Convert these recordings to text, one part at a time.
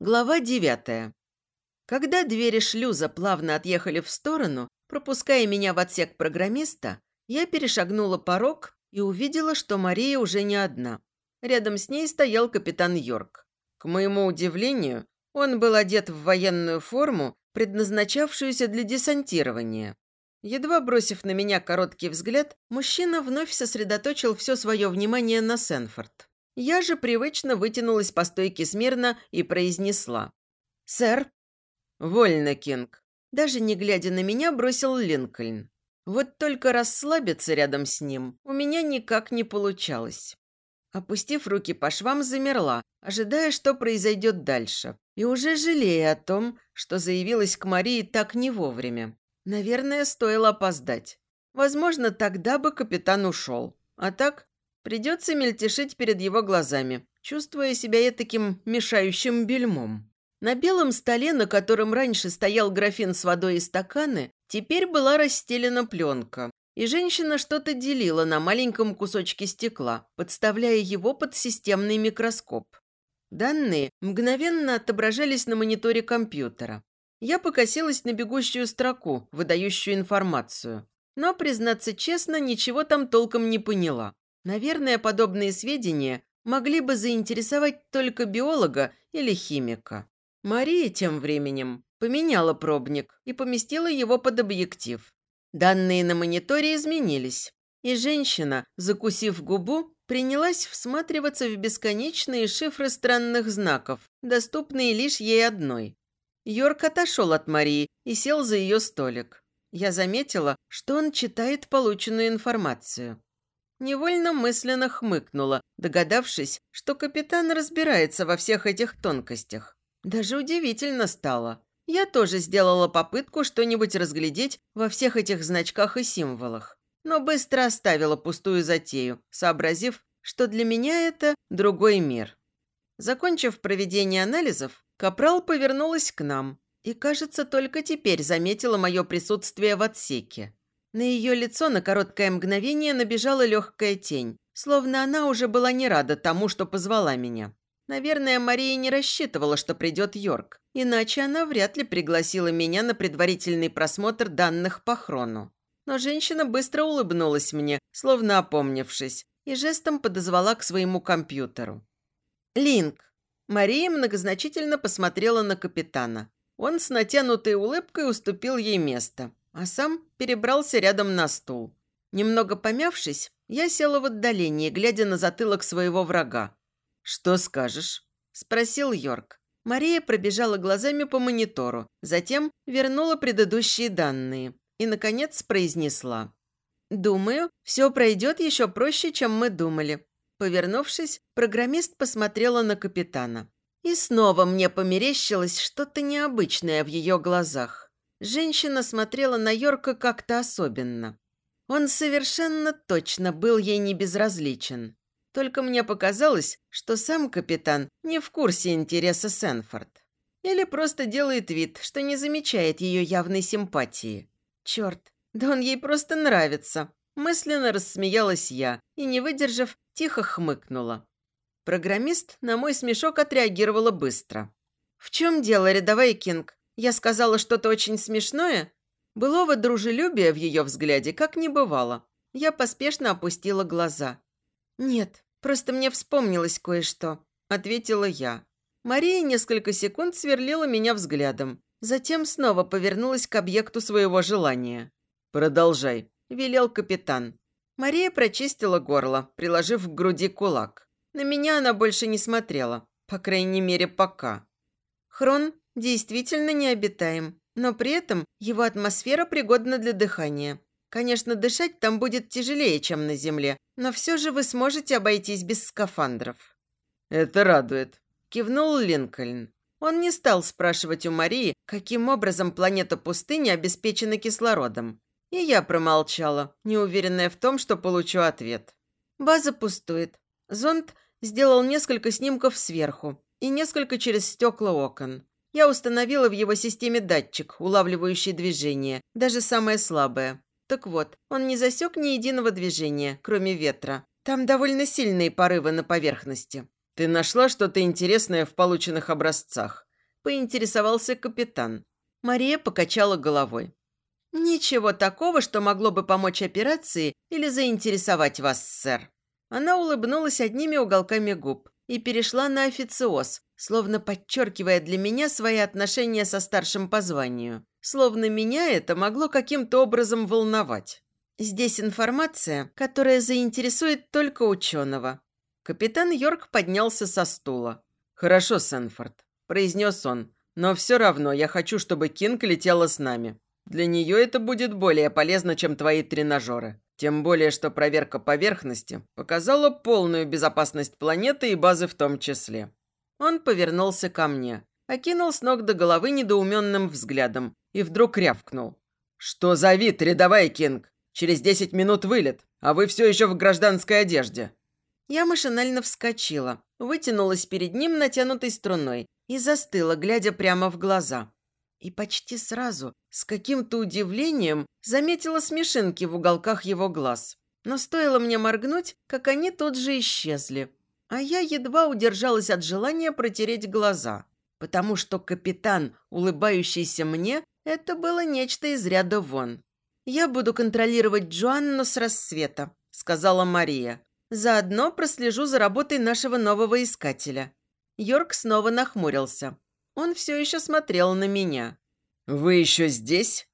Глава девятая. Когда двери шлюза плавно отъехали в сторону, пропуская меня в отсек программиста, я перешагнула порог и увидела, что Мария уже не одна. Рядом с ней стоял капитан Йорк. К моему удивлению, он был одет в военную форму, предназначавшуюся для десантирования. Едва бросив на меня короткий взгляд, мужчина вновь сосредоточил все свое внимание на Сенфорд. Я же привычно вытянулась по стойке смирно и произнесла. «Сэр?» «Вольно, Кинг». Даже не глядя на меня, бросил Линкольн. Вот только расслабиться рядом с ним у меня никак не получалось. Опустив руки по швам, замерла, ожидая, что произойдет дальше, и уже жалея о том, что заявилась к Марии так не вовремя. Наверное, стоило опоздать. Возможно, тогда бы капитан ушел. А так Придется мельтешить перед его глазами, чувствуя себя таким мешающим бельмом. На белом столе, на котором раньше стоял графин с водой и стаканы, теперь была расстелена пленка, и женщина что-то делила на маленьком кусочке стекла, подставляя его под системный микроскоп. Данные мгновенно отображались на мониторе компьютера. Я покосилась на бегущую строку, выдающую информацию. Но, признаться честно, ничего там толком не поняла. Наверное, подобные сведения могли бы заинтересовать только биолога или химика. Мария тем временем поменяла пробник и поместила его под объектив. Данные на мониторе изменились, и женщина, закусив губу, принялась всматриваться в бесконечные шифры странных знаков, доступные лишь ей одной. Йорк отошел от Марии и сел за ее столик. Я заметила, что он читает полученную информацию. Невольно мысленно хмыкнула, догадавшись, что капитан разбирается во всех этих тонкостях. Даже удивительно стало. Я тоже сделала попытку что-нибудь разглядеть во всех этих значках и символах, но быстро оставила пустую затею, сообразив, что для меня это другой мир. Закончив проведение анализов, Капрал повернулась к нам и, кажется, только теперь заметила мое присутствие в отсеке. На ее лицо на короткое мгновение набежала легкая тень, словно она уже была не рада тому, что позвала меня. Наверное, Мария не рассчитывала, что придет Йорк, иначе она вряд ли пригласила меня на предварительный просмотр данных по хрону. Но женщина быстро улыбнулась мне, словно опомнившись, и жестом подозвала к своему компьютеру. «Линк!» Мария многозначительно посмотрела на капитана. Он с натянутой улыбкой уступил ей место, а сам перебрался рядом на стул. Немного помявшись, я села в отдалении, глядя на затылок своего врага. «Что скажешь?» – спросил Йорк. Мария пробежала глазами по монитору, затем вернула предыдущие данные и, наконец, произнесла. «Думаю, все пройдет еще проще, чем мы думали». Повернувшись, программист посмотрела на капитана. И снова мне померещилось что-то необычное в ее глазах. Женщина смотрела на Йорка как-то особенно. Он совершенно точно был ей не безразличен. Только мне показалось, что сам капитан не в курсе интереса Сенфорд. Или просто делает вид, что не замечает ее явной симпатии. Черт, да он ей просто нравится. Мысленно рассмеялась я и, не выдержав, тихо хмыкнула. Программист на мой смешок отреагировала быстро. «В чем дело, рядовой Кинг? Я сказала что-то очень смешное? Былого дружелюбия в ее взгляде как не бывало. Я поспешно опустила глаза. «Нет, просто мне вспомнилось кое-что», – ответила я. Мария несколько секунд сверлила меня взглядом. Затем снова повернулась к объекту своего желания. «Продолжай», – велел капитан. Мария прочистила горло, приложив к груди кулак. На меня она больше не смотрела, по крайней мере, пока. Хрон действительно необитаем, но при этом его атмосфера пригодна для дыхания. Конечно, дышать там будет тяжелее, чем на Земле, но все же вы сможете обойтись без скафандров». «Это радует», – кивнул Линкольн. Он не стал спрашивать у Марии, каким образом планета пустыни обеспечена кислородом. И я промолчала, неуверенная в том, что получу ответ. База пустует. Зонд сделал несколько снимков сверху и несколько через стекла окон. Я установила в его системе датчик, улавливающий движение, даже самое слабое. Так вот, он не засек ни единого движения, кроме ветра. Там довольно сильные порывы на поверхности. Ты нашла что-то интересное в полученных образцах? поинтересовался капитан. Мария покачала головой. «Ничего такого, что могло бы помочь операции или заинтересовать вас, сэр». Она улыбнулась одними уголками губ и перешла на официоз, словно подчеркивая для меня свои отношения со старшим по званию. Словно меня это могло каким-то образом волновать. Здесь информация, которая заинтересует только ученого. Капитан Йорк поднялся со стула. «Хорошо, Сенфорд», – произнес он. «Но все равно я хочу, чтобы Кинг летела с нами. Для нее это будет более полезно, чем твои тренажеры. Тем более, что проверка поверхности показала полную безопасность планеты и базы в том числе». Он повернулся ко мне, окинул с ног до головы недоуменным взглядом и вдруг рявкнул. «Что за вид, рядовая Кинг? Через десять минут вылет, а вы все еще в гражданской одежде». Я машинально вскочила, вытянулась перед ним натянутой струной и застыла, глядя прямо в глаза. И почти сразу, с каким-то удивлением, заметила смешинки в уголках его глаз. Но стоило мне моргнуть, как они тут же исчезли. А я едва удержалась от желания протереть глаза, потому что капитан, улыбающийся мне, это было нечто из ряда вон. «Я буду контролировать Джоанну с рассвета», – сказала Мария. «Заодно прослежу за работой нашего нового искателя». Йорк снова нахмурился. Он все еще смотрел на меня. «Вы еще здесь?»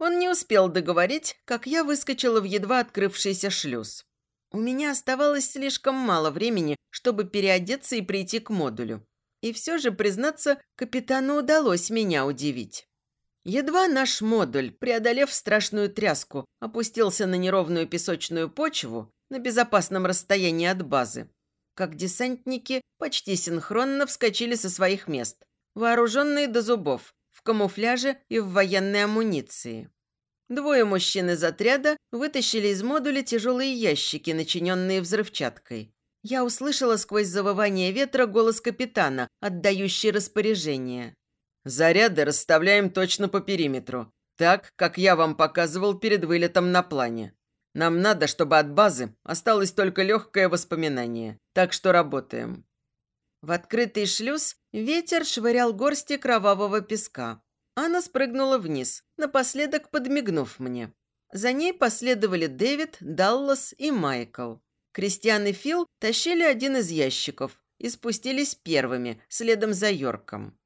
Он не успел договорить, как я выскочила в едва открывшийся шлюз. У меня оставалось слишком мало времени, чтобы переодеться и прийти к модулю. И все же, признаться, капитану удалось меня удивить. Едва наш модуль, преодолев страшную тряску, опустился на неровную песочную почву на безопасном расстоянии от базы, как десантники почти синхронно вскочили со своих мест, вооруженные до зубов, в камуфляже и в военной амуниции. Двое мужчин из отряда вытащили из модуля тяжелые ящики, начиненные взрывчаткой. Я услышала сквозь завывание ветра голос капитана, отдающий распоряжение. Заряды расставляем точно по периметру, так, как я вам показывал перед вылетом на плане. Нам надо, чтобы от базы осталось только легкое воспоминание, так что работаем». В открытый шлюз ветер швырял горсти кровавого песка. Анна спрыгнула вниз, напоследок подмигнув мне. За ней последовали Дэвид, Даллас и Майкл. Кристиан и Фил тащили один из ящиков и спустились первыми, следом за Йорком.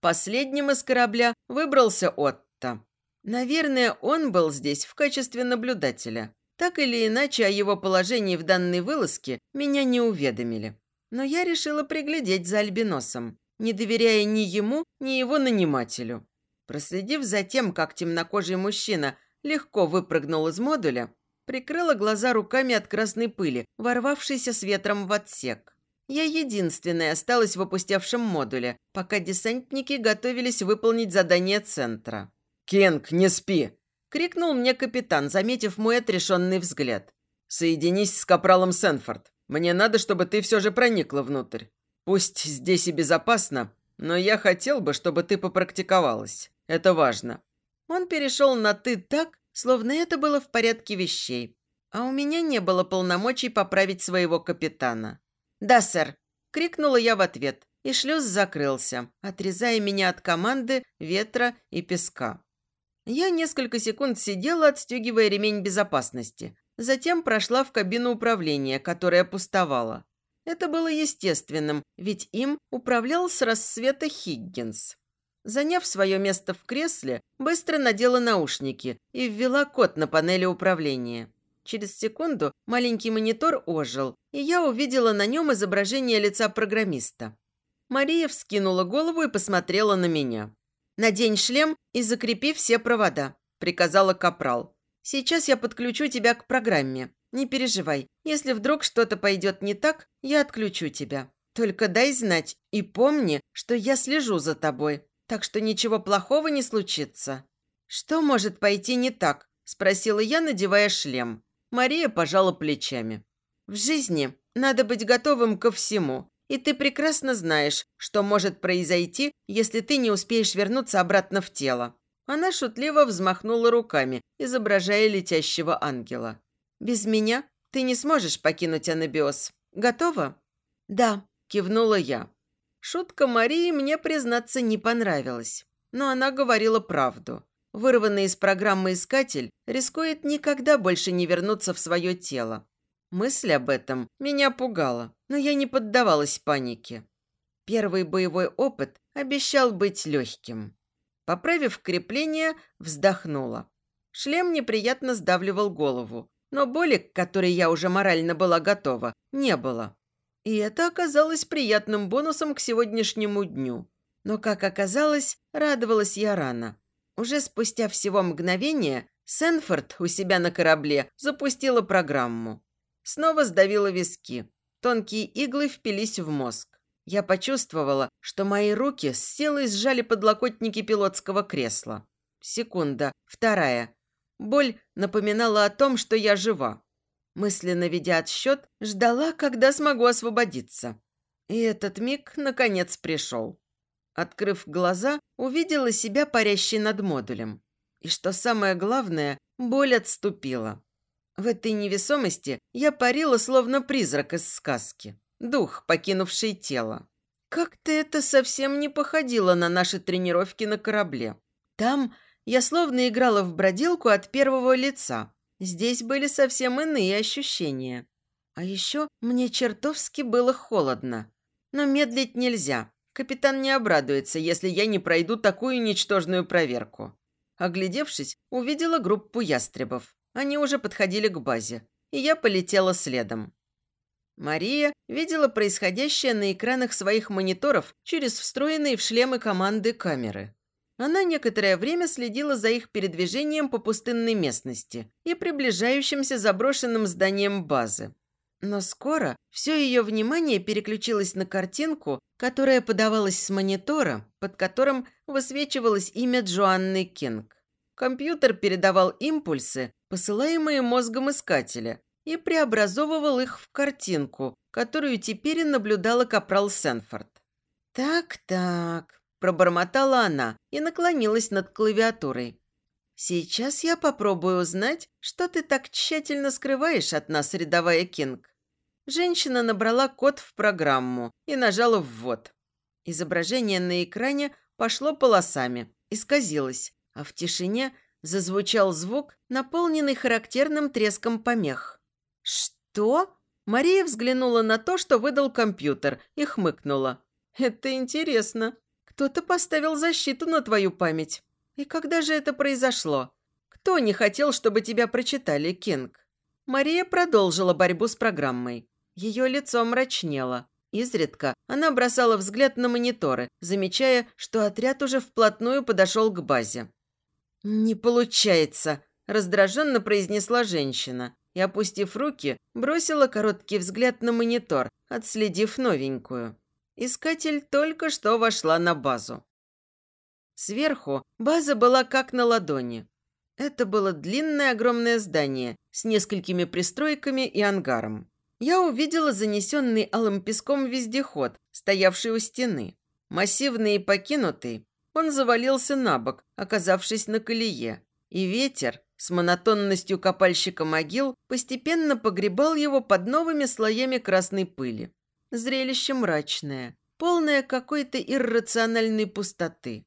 Последним из корабля выбрался Отто. Наверное, он был здесь в качестве наблюдателя. Так или иначе, о его положении в данной вылазке меня не уведомили. Но я решила приглядеть за альбиносом, не доверяя ни ему, ни его нанимателю. Проследив за тем, как темнокожий мужчина легко выпрыгнул из модуля, прикрыла глаза руками от красной пыли, ворвавшейся с ветром в отсек. Я единственная осталась в опустевшем модуле, пока десантники готовились выполнить задание центра. «Кенг, не спи!» – крикнул мне капитан, заметив мой отрешенный взгляд. «Соединись с капралом Сенфорд. Мне надо, чтобы ты все же проникла внутрь. Пусть здесь и безопасно, но я хотел бы, чтобы ты попрактиковалась. Это важно». Он перешел на «ты» так, словно это было в порядке вещей. А у меня не было полномочий поправить своего капитана. «Да, сэр!» – крикнула я в ответ, и шлюз закрылся, отрезая меня от команды, ветра и песка. Я несколько секунд сидела, отстегивая ремень безопасности. Затем прошла в кабину управления, которая пустовала. Это было естественным, ведь им управлял с рассвета Хиггинс. Заняв свое место в кресле, быстро надела наушники и ввела код на панели управления. Через секунду маленький монитор ожил, и я увидела на нем изображение лица программиста. Мария вскинула голову и посмотрела на меня. «Надень шлем и закрепи все провода», – приказала Капрал. «Сейчас я подключу тебя к программе. Не переживай. Если вдруг что-то пойдет не так, я отключу тебя. Только дай знать и помни, что я слежу за тобой, так что ничего плохого не случится». «Что может пойти не так?» – спросила я, надевая шлем. Мария пожала плечами. «В жизни надо быть готовым ко всему, и ты прекрасно знаешь, что может произойти, если ты не успеешь вернуться обратно в тело». Она шутливо взмахнула руками, изображая летящего ангела. «Без меня ты не сможешь покинуть анабиоз. Готова?» «Да», – кивнула я. Шутка Марии мне, признаться, не понравилась. Но она говорила правду. Вырванный из программы искатель рискует никогда больше не вернуться в свое тело. Мысль об этом меня пугала, но я не поддавалась панике. Первый боевой опыт обещал быть легким. Поправив крепление, вздохнула. Шлем неприятно сдавливал голову, но боли, к которой я уже морально была готова, не было. И это оказалось приятным бонусом к сегодняшнему дню. Но, как оказалось, радовалась я рано. Уже спустя всего мгновение Сенфорд у себя на корабле запустила программу. Снова сдавила виски. Тонкие иглы впились в мозг. Я почувствовала, что мои руки с силой сжали подлокотники пилотского кресла. Секунда, вторая. Боль напоминала о том, что я жива. Мысленно ведя отсчет, ждала, когда смогу освободиться. И этот миг, наконец, пришел. Открыв глаза, увидела себя парящей над модулем. И что самое главное, боль отступила. В этой невесомости я парила, словно призрак из сказки дух, покинувший тело. Как-то это совсем не походило на наши тренировки на корабле. Там я словно играла в бродилку от первого лица. Здесь были совсем иные ощущения. А еще мне чертовски было холодно. Но медлить нельзя. Капитан не обрадуется, если я не пройду такую ничтожную проверку. Оглядевшись, увидела группу ястребов. Они уже подходили к базе. И я полетела следом. Мария видела происходящее на экранах своих мониторов через встроенные в шлемы команды камеры. Она некоторое время следила за их передвижением по пустынной местности и приближающимся заброшенным зданием базы. Но скоро все ее внимание переключилось на картинку, которая подавалась с монитора, под которым высвечивалось имя Джоанны Кинг. Компьютер передавал импульсы, посылаемые мозгом искателя, и преобразовывал их в картинку, которую теперь наблюдала капрал Сенфорд. «Так-так», – пробормотала она и наклонилась над клавиатурой. «Сейчас я попробую узнать, что ты так тщательно скрываешь от нас, рядовая Кинг». Женщина набрала код в программу и нажала «ввод». Изображение на экране пошло полосами, исказилось, а в тишине зазвучал звук, наполненный характерным треском помех. «Что?» Мария взглянула на то, что выдал компьютер, и хмыкнула. «Это интересно. Кто-то поставил защиту на твою память. И когда же это произошло? Кто не хотел, чтобы тебя прочитали, Кинг?» Мария продолжила борьбу с программой. Ее лицо мрачнело. Изредка она бросала взгляд на мониторы, замечая, что отряд уже вплотную подошел к базе. «Не получается», – раздраженно произнесла женщина и, опустив руки, бросила короткий взгляд на монитор, отследив новенькую. Искатель только что вошла на базу. Сверху база была как на ладони. Это было длинное огромное здание с несколькими пристройками и ангаром. Я увидела занесенный алым песком вездеход, стоявший у стены. Массивный и покинутый, он завалился на бок, оказавшись на колее. И ветер, с монотонностью копальщика могил постепенно погребал его под новыми слоями красной пыли. Зрелище мрачное, полное какой-то иррациональной пустоты.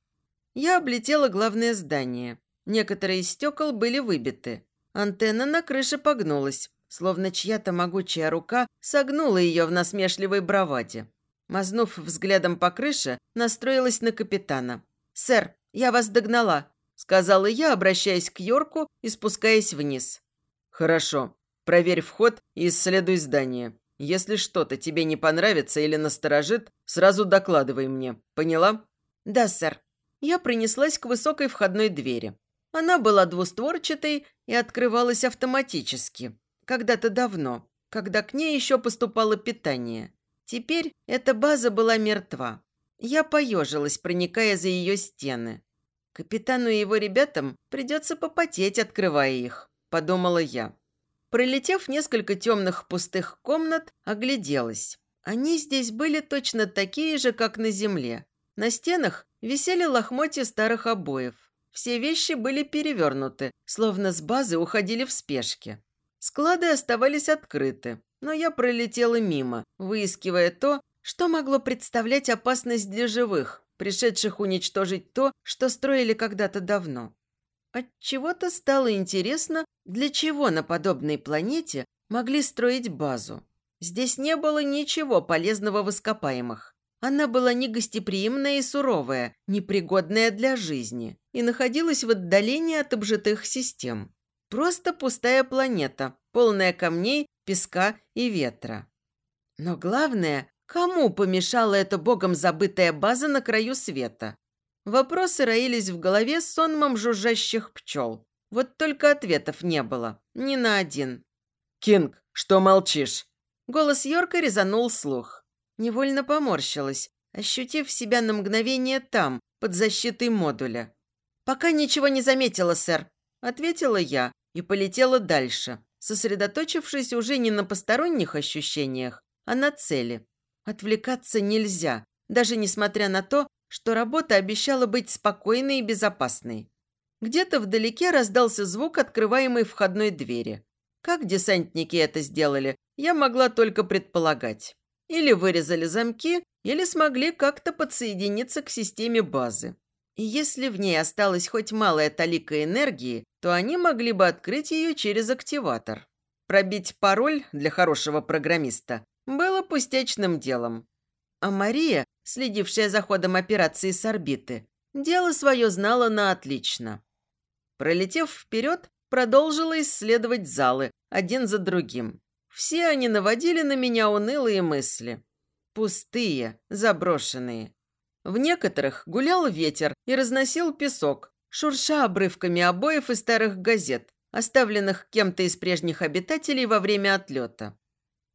Я облетела главное здание. Некоторые из стекол были выбиты. Антенна на крыше погнулась, словно чья-то могучая рука согнула ее в насмешливой браваде. Мазнув взглядом по крыше, настроилась на капитана. «Сэр, я вас догнала сказала я, обращаясь к Йорку и спускаясь вниз. «Хорошо. Проверь вход и исследуй здание. Если что-то тебе не понравится или насторожит, сразу докладывай мне. Поняла?» «Да, сэр». Я принеслась к высокой входной двери. Она была двустворчатой и открывалась автоматически. Когда-то давно, когда к ней еще поступало питание. Теперь эта база была мертва. Я поежилась, проникая за ее стены. Капитану и его ребятам придется попотеть, открывая их, подумала я. Пролетев несколько темных пустых комнат, огляделась. Они здесь были точно такие же, как на земле. На стенах висели лохмотья старых обоев. Все вещи были перевернуты, словно с базы уходили в спешке. Склады оставались открыты, но я пролетела мимо, выискивая то, Что могло представлять опасность для живых, пришедших уничтожить то, что строили когда-то давно? Отчего-то стало интересно, для чего на подобной планете могли строить базу. Здесь не было ничего полезного в ископаемых. Она была негостеприимная и суровая, непригодная для жизни и находилась в отдалении от обжитых систем. Просто пустая планета, полная камней, песка и ветра. Но главное, кому помешала эта богом забытая база на краю света? Вопросы роились в голове сонмом жужжащих пчел. Вот только ответов не было. Ни на один. «Кинг, что молчишь?» Голос Йорка резанул слух. Невольно поморщилась, ощутив себя на мгновение там, под защитой модуля. «Пока ничего не заметила, сэр», – ответила я и полетела дальше, сосредоточившись уже не на посторонних ощущениях, а на цели. Отвлекаться нельзя, даже несмотря на то, что работа обещала быть спокойной и безопасной. Где-то вдалеке раздался звук открываемой входной двери. Как десантники это сделали, я могла только предполагать. Или вырезали замки, или смогли как-то подсоединиться к системе базы. И если в ней осталась хоть малая талика энергии, то они могли бы открыть ее через активатор. Пробить пароль для хорошего программиста было пустячным делом. А Мария, следившая за ходом операции с орбиты, дело свое знала на отлично. Пролетев вперед, продолжила исследовать залы, один за другим. Все они наводили на меня унылые мысли. Пустые, заброшенные. В некоторых гулял ветер и разносил песок, шурша обрывками обоев и старых газет, оставленных кем-то из прежних обитателей во время отлета.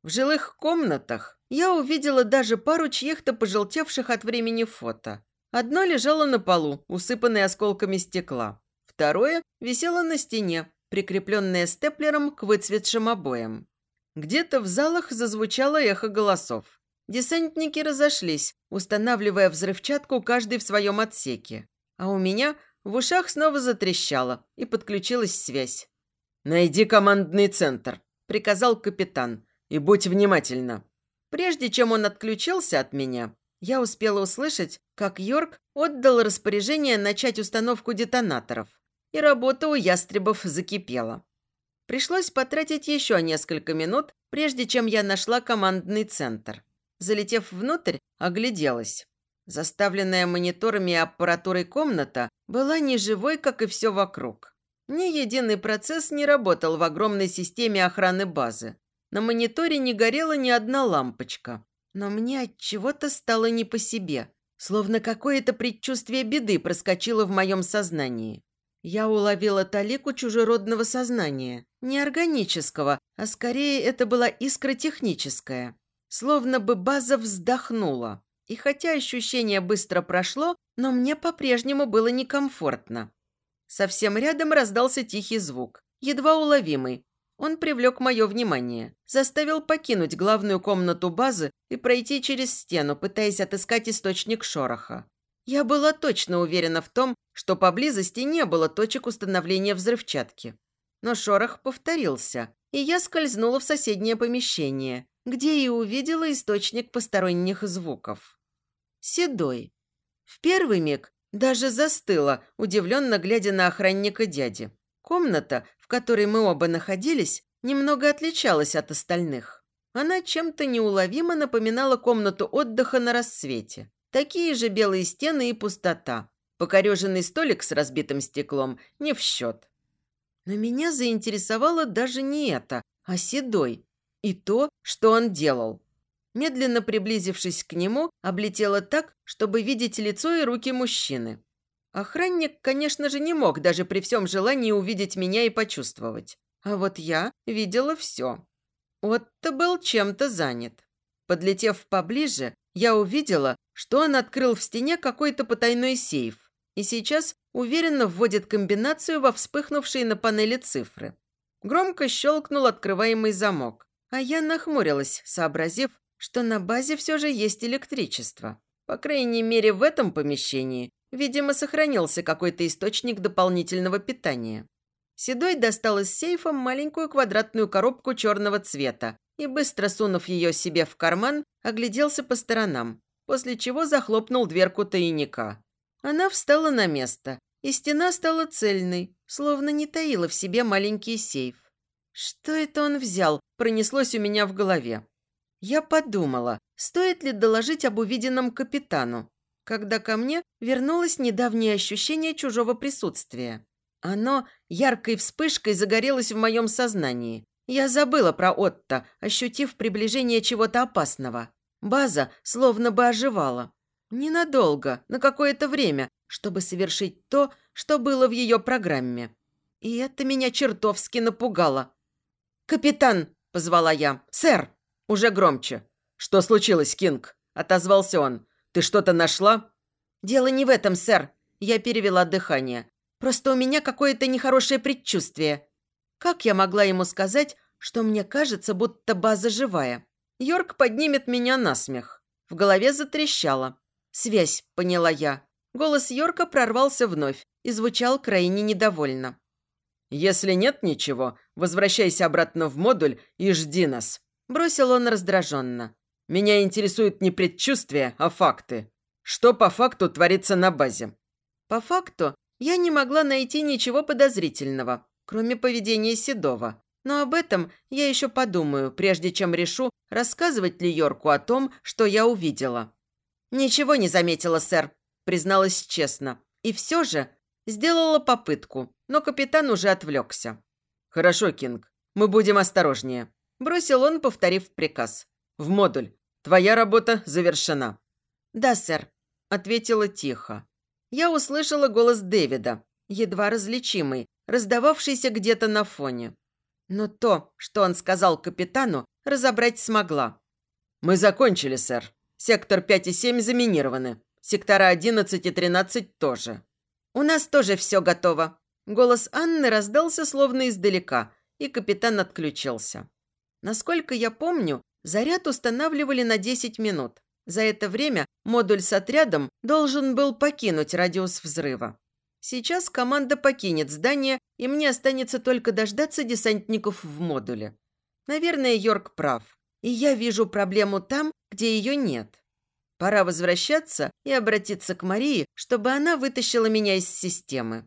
В жилых комнатах я увидела даже пару чьих-то пожелтевших от времени фото. Одно лежало на полу, усыпанное осколками стекла. Второе висело на стене, прикрепленное степлером к выцветшим обоям. Где-то в залах зазвучало эхо голосов. Десантники разошлись, устанавливая взрывчатку каждый в своем отсеке. А у меня в ушах снова затрещало, и подключилась связь. «Найди командный центр», – приказал капитан. «И будь внимательна». Прежде чем он отключился от меня, я успела услышать, как Йорк отдал распоряжение начать установку детонаторов. И работа у ястребов закипела. Пришлось потратить еще несколько минут, прежде чем я нашла командный центр. Залетев внутрь, огляделась. Заставленная мониторами и аппаратурой комната была неживой, как и все вокруг. Ни единый процесс не работал в огромной системе охраны базы. На мониторе не горела ни одна лампочка. Но мне от чего-то стало не по себе, словно какое-то предчувствие беды проскочило в моем сознании. Я уловила талику чужеродного сознания, не органического, а скорее это была искра техническая. Словно бы база вздохнула. И хотя ощущение быстро прошло, но мне по-прежнему было некомфортно. Совсем рядом раздался тихий звук, едва уловимый. Он привлек мое внимание, заставил покинуть главную комнату базы и пройти через стену, пытаясь отыскать источник шороха. Я была точно уверена в том, что поблизости не было точек установления взрывчатки. Но шорох повторился, и я скользнула в соседнее помещение, где и увидела источник посторонних звуков. Седой. В первый миг даже застыла, удивленно глядя на охранника дяди. Комната, в которой мы оба находились, немного отличалась от остальных. Она чем-то неуловимо напоминала комнату отдыха на рассвете. Такие же белые стены и пустота. Покореженный столик с разбитым стеклом не в счет. Но меня заинтересовало даже не это, а Седой. И то, что он делал. Медленно приблизившись к нему, облетела так, чтобы видеть лицо и руки мужчины. Охранник, конечно же, не мог даже при всем желании увидеть меня и почувствовать. А вот я видела все. Отто был чем-то занят. Подлетев поближе, я увидела, что он открыл в стене какой-то потайной сейф и сейчас уверенно вводит комбинацию во вспыхнувшие на панели цифры. Громко щелкнул открываемый замок, а я нахмурилась, сообразив, что на базе все же есть электричество. По крайней мере, в этом помещении, видимо, сохранился какой-то источник дополнительного питания. Седой достал из сейфа маленькую квадратную коробку черного цвета и, быстро сунув ее себе в карман, огляделся по сторонам, после чего захлопнул дверку тайника. Она встала на место, и стена стала цельной, словно не таила в себе маленький сейф. Что это он взял, пронеслось у меня в голове. Я подумала, стоит ли доложить об увиденном капитану, когда ко мне вернулось недавнее ощущение чужого присутствия. Оно яркой вспышкой загорелось в моем сознании. Я забыла про Отто, ощутив приближение чего-то опасного. База словно бы оживала. Ненадолго, на какое-то время, чтобы совершить то, что было в ее программе. И это меня чертовски напугало. «Капитан!» – позвала я. «Сэр!» – уже громче. «Что случилось, Кинг?» – отозвался он. «Ты что-то нашла?» «Дело не в этом, сэр». Я перевела дыхание. «Просто у меня какое-то нехорошее предчувствие». Как я могла ему сказать, что мне кажется, будто база живая? Йорк поднимет меня на смех. В голове затрещало. «Связь», – поняла я. Голос Йорка прорвался вновь и звучал крайне недовольно. «Если нет ничего, возвращайся обратно в модуль и жди нас», – бросил он раздраженно. «Меня интересует не предчувствие, а факты. Что по факту творится на базе?» По факту я не могла найти ничего подозрительного, кроме поведения Седова. Но об этом я еще подумаю, прежде чем решу, рассказывать ли Йорку о том, что я увидела. «Ничего не заметила, сэр», – призналась честно. И все же сделала попытку, но капитан уже отвлекся. «Хорошо, Кинг, мы будем осторожнее», – бросил он, повторив приказ. «В модуль. Твоя работа завершена». «Да, сэр», – ответила тихо. Я услышала голос Дэвида, едва различимый, раздававшийся где-то на фоне. Но то, что он сказал капитану, разобрать смогла. «Мы закончили, сэр. Сектор 5 и 7 заминированы. Сектора 11 и 13 тоже». «У нас тоже все готово». Голос Анны раздался словно издалека, и капитан отключился. Насколько я помню, заряд устанавливали на 10 минут. За это время модуль с отрядом должен был покинуть радиус взрыва. Сейчас команда покинет здание, и мне останется только дождаться десантников в модуле. Наверное, Йорк прав. И я вижу проблему там, где ее нет. Пора возвращаться и обратиться к Марии, чтобы она вытащила меня из системы.